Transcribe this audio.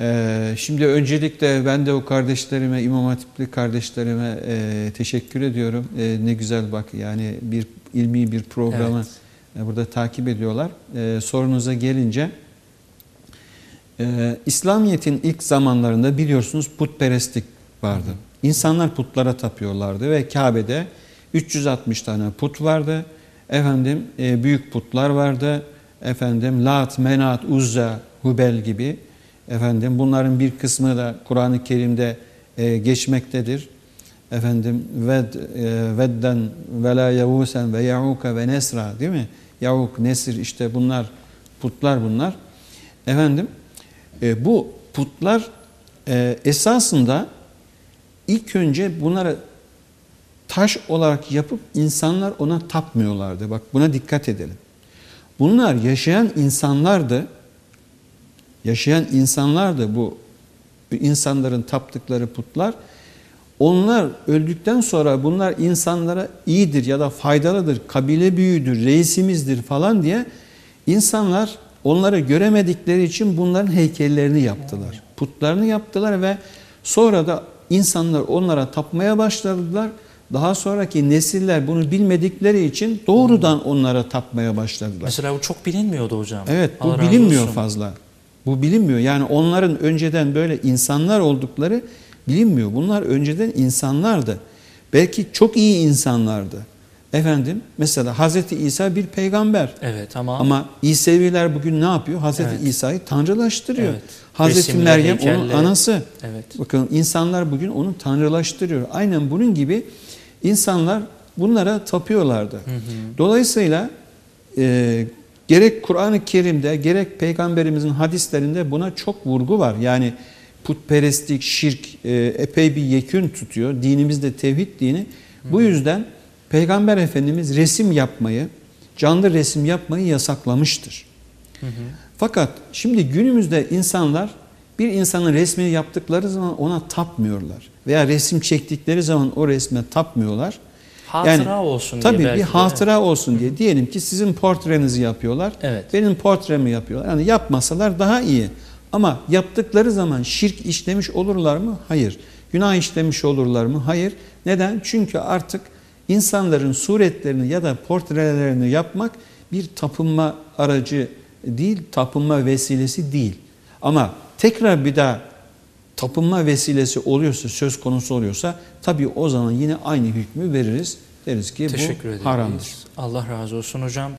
Ee, şimdi öncelikle ben de o kardeşlerime, İmam Hatipli kardeşlerime e, teşekkür ediyorum. E, ne güzel bak yani bir ilmi bir programı Evet. e, burada takip ediyorlar. E, sorunuza gelince e, İslamiyet'in ilk zamanlarında biliyorsunuz putperestlik vardı. İnsanlar putlara tapıyorlardı ve Kabe'de 360 tane put vardı. Efendim e, büyük putlar vardı. Efendim Lat, Menat, Uzza, Hubel gibi. Efendim bunların bir kısmı da Kur'an-ı Kerim'de e, geçmektedir. Efendim ved e, vedden ve la yavusen ve yauka ve nesra değil mi? Yavuk, nesir işte bunlar putlar bunlar. Efendim e, bu putlar e, esasında ilk önce bunları taş olarak yapıp insanlar ona tapmıyorlardı. Bak buna dikkat edelim. Bunlar yaşayan insanlardı. Yaşayan insanlardı bu insanların taptıkları putlar. Onlar öldükten sonra bunlar insanlara iyidir ya da faydalıdır, kabile büyüğüdür, reisimizdir falan diye insanlar onları göremedikleri için bunların heykellerini yaptılar. Putlarını yaptılar ve sonra da insanlar onlara tapmaya başladılar. Daha sonraki nesiller bunu bilmedikleri için doğrudan onlara tapmaya başladılar. Mesela bu çok bilinmiyordu hocam. Evet bu Allah bilinmiyor fazla. Bu bilinmiyor. Yani onların önceden böyle insanlar oldukları bilinmiyor. Bunlar önceden insanlardı. Belki çok iyi insanlardı. Efendim mesela Hazreti İsa bir peygamber. Evet ama, Ama İseviler bugün ne yapıyor? Hazreti Evet. İsa'yı tanrılaştırıyor. Evet. Hazreti Resimle, Meryem onun heykelle. anası. evet. Bakın insanlar bugün onu tanrılaştırıyor. Aynen bunun gibi insanlar bunlara tapıyorlardı. Dolayısıyla e, gerek Kur'an-ı Kerim'de gerek Peygamberimizin hadislerinde buna çok vurgu var. Yani putperestlik, şirk e, epey bir yekün tutuyor. Dinimiz de tevhid dini. Bu yüzden Peygamber Efendimiz resim yapmayı, canlı resim yapmayı yasaklamıştır. Fakat şimdi günümüzde insanlar bir insanın resmini yaptıkları zaman ona tapmıyorlar. Veya resim çektikleri zaman o resme tapmıyorlar. Hatıra olsun diye Tabii bir hatıra olsun diye. Diyelim ki sizin portrenizi yapıyorlar. Evet. Benim portremi yapıyorlar. Yani yapmasalar daha iyi. Ama yaptıkları zaman şirk işlemiş olurlar mı? Hayır. Günah işlemiş olurlar mı? Hayır. Neden? Çünkü artık insanların suretlerini ya da portrelerini yapmak bir tapınma aracı değil, tapınma vesilesi değil. Ama tekrar bir daha tapınma vesilesi oluyorsa, söz konusu oluyorsa tabii o zaman yine aynı hükmü veririz. Deriz ki Teşekkür bu ederim. haramdır. Allah razı olsun hocam.